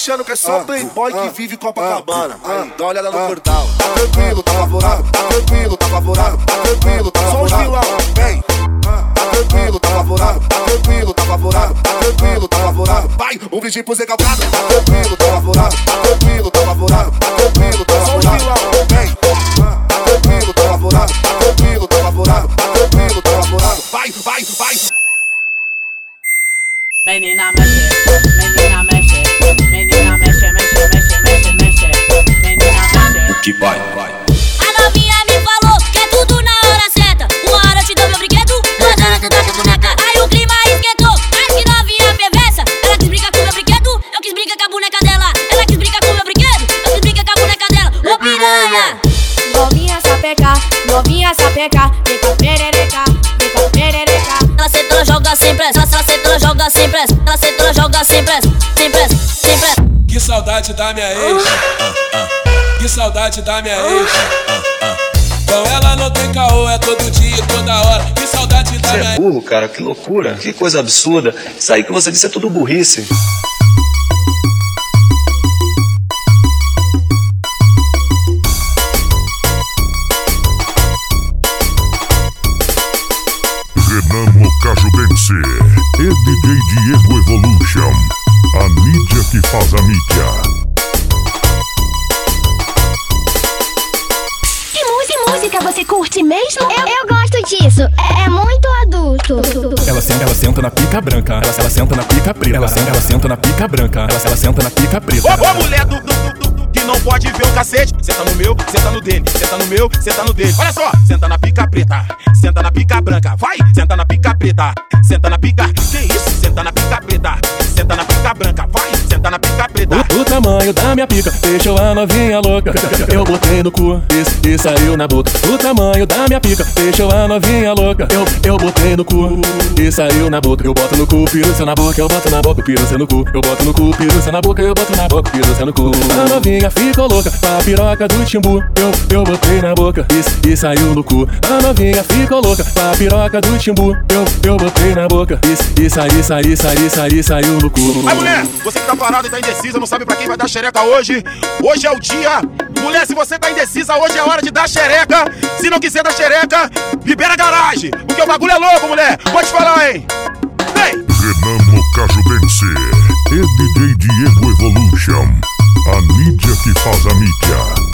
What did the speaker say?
achando que é só playboy que vive Copacabana. Aí, dá uma olhada no portal. Tá tranquilo, tá favorável, tá tranquilo, tá favorável, tá tranquilo, tá favorável. Só os vilão, vem. Tá tranquilo, tá favorável, tá tranquilo, tá favorável, tá tranquilo, tá favorável. Vai, um brinde pro Zé Calcado. Tá tranquilo, tá favorável, tá tranquilo, tá favorável, tá tranquilo, tá favorável. Só os vilão, vem. Tá tranquilo, tá favorável, tá tranquilo, tá favorável, tá tranquilo, tá favorável. Vai, vai, vai. Menina menina Que vai, vai. A novinha me falou que é tudo na hora certa. Uma hora eu te dou meu brinquedo, duas horas tu dá tua boneca. Aí o clima esquentou, mas que novinha perversa. Ela quis brincar com meu brinquedo, eu quis brincar com a boneca dela. Ela quis brincar com meu brinquedo, eu quis brincar com a boneca dela. Ô piranha! Novinha sapeca, novinha sapeca, vem com a perereca, vem com a perereca. Ela senta, ela joga sem pressa. Ela senta, ela joga sem pressa. Ela senta, ela joga sem pressa, sem pressa, sem pressa. Que saudade da minha ex. Que saudade da minha ex. Com ela não tem caô, é todo dia, toda hora. Que saudade da Você minha é burro, cara, que loucura. Que coisa absurda. Isso aí que você disse é tudo burrice. Renan Mocajudense e DJ Diego Evolution. A mídia que faz a mídia. Curte mesmo? Eu, eu gosto disso. É, é muito adulto. Ela senta, ela senta na pica branca. Ela, ela senta na pica preta. Ela senta, ela senta na pica branca. Ela, ela senta na pica preta. Ô, ô mulher do, do, do, do- que não pode ver o cacete. Senta no meu, senta no dele. Senta no meu, senta no dele. Olha só, senta na pica preta. Senta na pica branca. Vai, senta na pica preta. Senta na pica. Que isso? Senta na pica tamanho da minha pica deixou a novinha louca. Eu botei no cu e, e saiu na boca. O tamanho da minha pica deixou a novinha louca. Eu, eu botei no cu e saiu na boca. Eu boto no cu, piruça na boca. Eu boto na boca, piruça no cu. Eu boto no cu, piruça na boca. Eu boto na boca, piruça no cu. A novinha ficou louca com piroca do timbu. Eu, eu botei na boca e, e saiu no cu. A novinha ficou louca com piroca do timbu. Eu, eu botei na boca e, e saí, saí, saí, saí, saiu no cu. Aí, mulher, você que tá parada e tá indecisa, não sabe pra quem vai dar xereca hoje. Hoje é o dia. Mulher, se você tá indecisa, hoje é hora de dar xereca. Se não quiser dar xereca, libera a garagem. Porque o bagulho é louco, mulher. Pode falar, hein? Vem! Renan Mocajudense e DJ Diego Evolution. A mídia que faz a mídia.